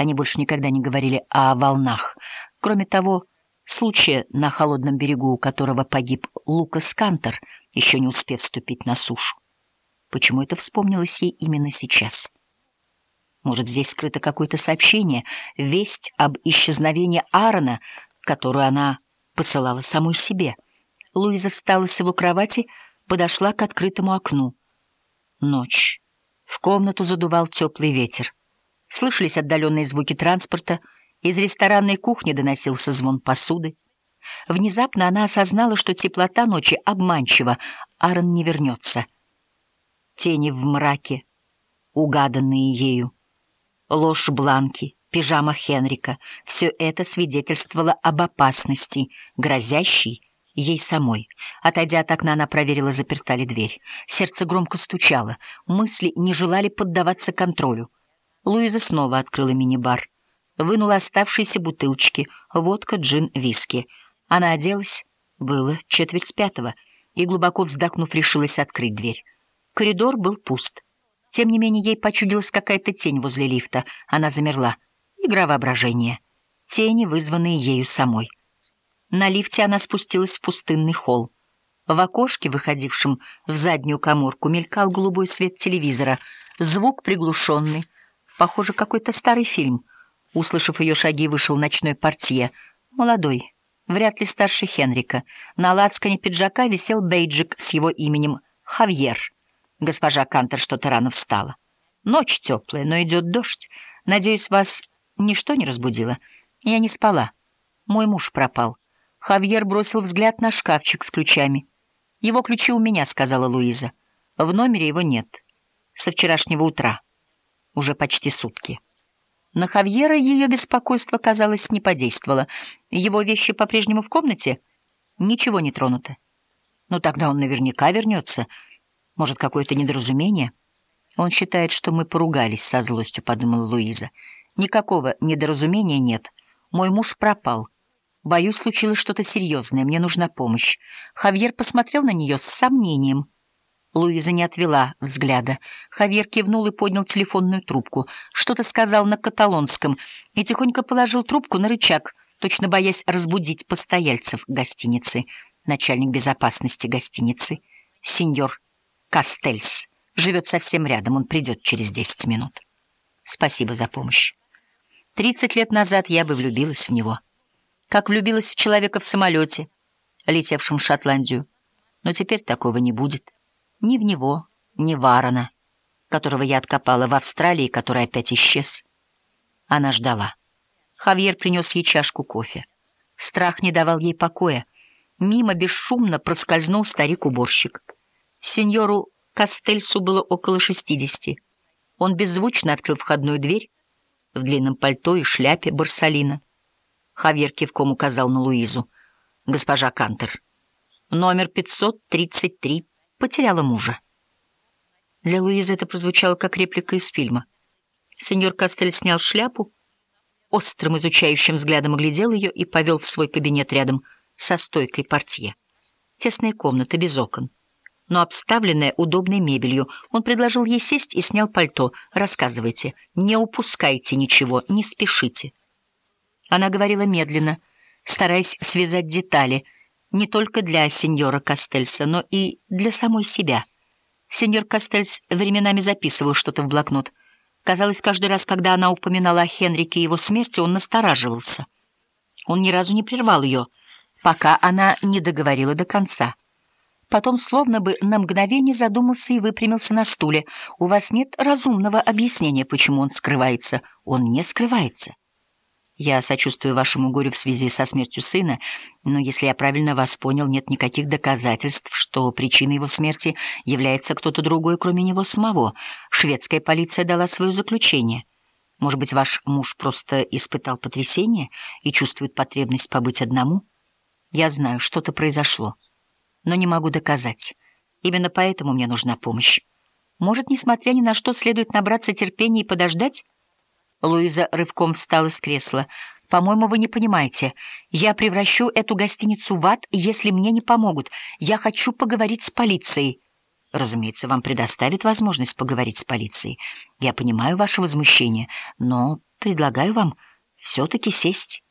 Они больше никогда не говорили о волнах. Кроме того, случая на холодном берегу, у которого погиб Лукас Кантер, еще не успев вступить на сушу. Почему это вспомнилось ей именно сейчас? Может, здесь скрыто какое-то сообщение, весть об исчезновении Аарона, которую она посылала самой себе. Луиза встала с его кровати, подошла к открытому окну. Ночь. В комнату задувал теплый ветер. Слышались отдаленные звуки транспорта, из ресторанной кухни доносился звон посуды. Внезапно она осознала, что теплота ночи обманчива, Аарон не вернется. Тени в мраке, угаданные ею, ложь Бланки, пижама Хенрика — все это свидетельствовало об опасности, грозящей ей самой. Отойдя от окна, она проверила, заперта ли дверь. Сердце громко стучало, мысли не желали поддаваться контролю. Луиза снова открыла мини-бар. Вынула оставшиеся бутылочки, водка, джин, виски. Она оделась, было четверть пятого, и, глубоко вздохнув, решилась открыть дверь. Коридор был пуст. Тем не менее, ей почудилась какая-то тень возле лифта. Она замерла. Игра воображения. Тени, вызванные ею самой. На лифте она спустилась в пустынный холл. В окошке, выходившем в заднюю коморку, мелькал голубой свет телевизора. Звук приглушенный. Похоже, какой-то старый фильм. Услышав ее шаги, вышел ночной портье. Молодой, вряд ли старше Хенрика. На лацкане пиджака висел бейджик с его именем Хавьер. Госпожа Кантер что-то рано встала. Ночь теплая, но идет дождь. Надеюсь, вас ничто не разбудило. Я не спала. Мой муж пропал. Хавьер бросил взгляд на шкафчик с ключами. «Его ключи у меня», — сказала Луиза. «В номере его нет. Со вчерашнего утра. Уже почти сутки». На Хавьера ее беспокойство, казалось, не подействовало. Его вещи по-прежнему в комнате? Ничего не тронуто. Ну, тогда он наверняка вернется. Может, какое-то недоразумение? Он считает, что мы поругались со злостью, — подумала Луиза. Никакого недоразумения нет. Мой муж пропал. Боюсь, случилось что-то серьезное, мне нужна помощь. Хавьер посмотрел на нее с сомнением. Луиза не отвела взгляда. Хавьер кивнул и поднял телефонную трубку. Что-то сказал на каталонском и тихонько положил трубку на рычаг, точно боясь разбудить постояльцев гостиницы. Начальник безопасности гостиницы, сеньор Кастельс, живет совсем рядом, он придет через десять минут. Спасибо за помощь. Тридцать лет назад я бы влюбилась в него как влюбилась в человека в самолете, летевшем в Шотландию. Но теперь такого не будет. Ни в него, ни в Аарона, которого я откопала в Австралии, который опять исчез. Она ждала. Хавьер принес ей чашку кофе. Страх не давал ей покоя. Мимо бесшумно проскользнул старик-уборщик. Сеньору Кастельсу было около шестидесяти. Он беззвучно открыл входную дверь в длинном пальто и шляпе Барсалина. Хавьер кивком указал на Луизу. «Госпожа Кантер, номер 533 потеряла мужа». Для Луизы это прозвучало как реплика из фильма. Сеньор Кастель снял шляпу, острым изучающим взглядом оглядел ее и повел в свой кабинет рядом со стойкой портье. Тесная комната, без окон, но обставленная удобной мебелью. Он предложил ей сесть и снял пальто. «Рассказывайте, не упускайте ничего, не спешите». Она говорила медленно, стараясь связать детали, не только для сеньора Кастельса, но и для самой себя. Сеньор Кастельс временами записывал что-то в блокнот. Казалось, каждый раз, когда она упоминала о Хенрике и его смерти, он настораживался. Он ни разу не прервал ее, пока она не договорила до конца. Потом, словно бы на мгновение задумался и выпрямился на стуле. «У вас нет разумного объяснения, почему он скрывается?» «Он не скрывается. Я сочувствую вашему горю в связи со смертью сына, но, если я правильно вас понял, нет никаких доказательств, что причиной его смерти является кто-то другой, кроме него самого. Шведская полиция дала свое заключение. Может быть, ваш муж просто испытал потрясение и чувствует потребность побыть одному? Я знаю, что-то произошло, но не могу доказать. Именно поэтому мне нужна помощь. Может, несмотря ни на что, следует набраться терпения и подождать? Луиза рывком встала с кресла. «По-моему, вы не понимаете. Я превращу эту гостиницу в ад, если мне не помогут. Я хочу поговорить с полицией». «Разумеется, вам предоставит возможность поговорить с полицией. Я понимаю ваше возмущение, но Предлагаю вам все-таки сесть.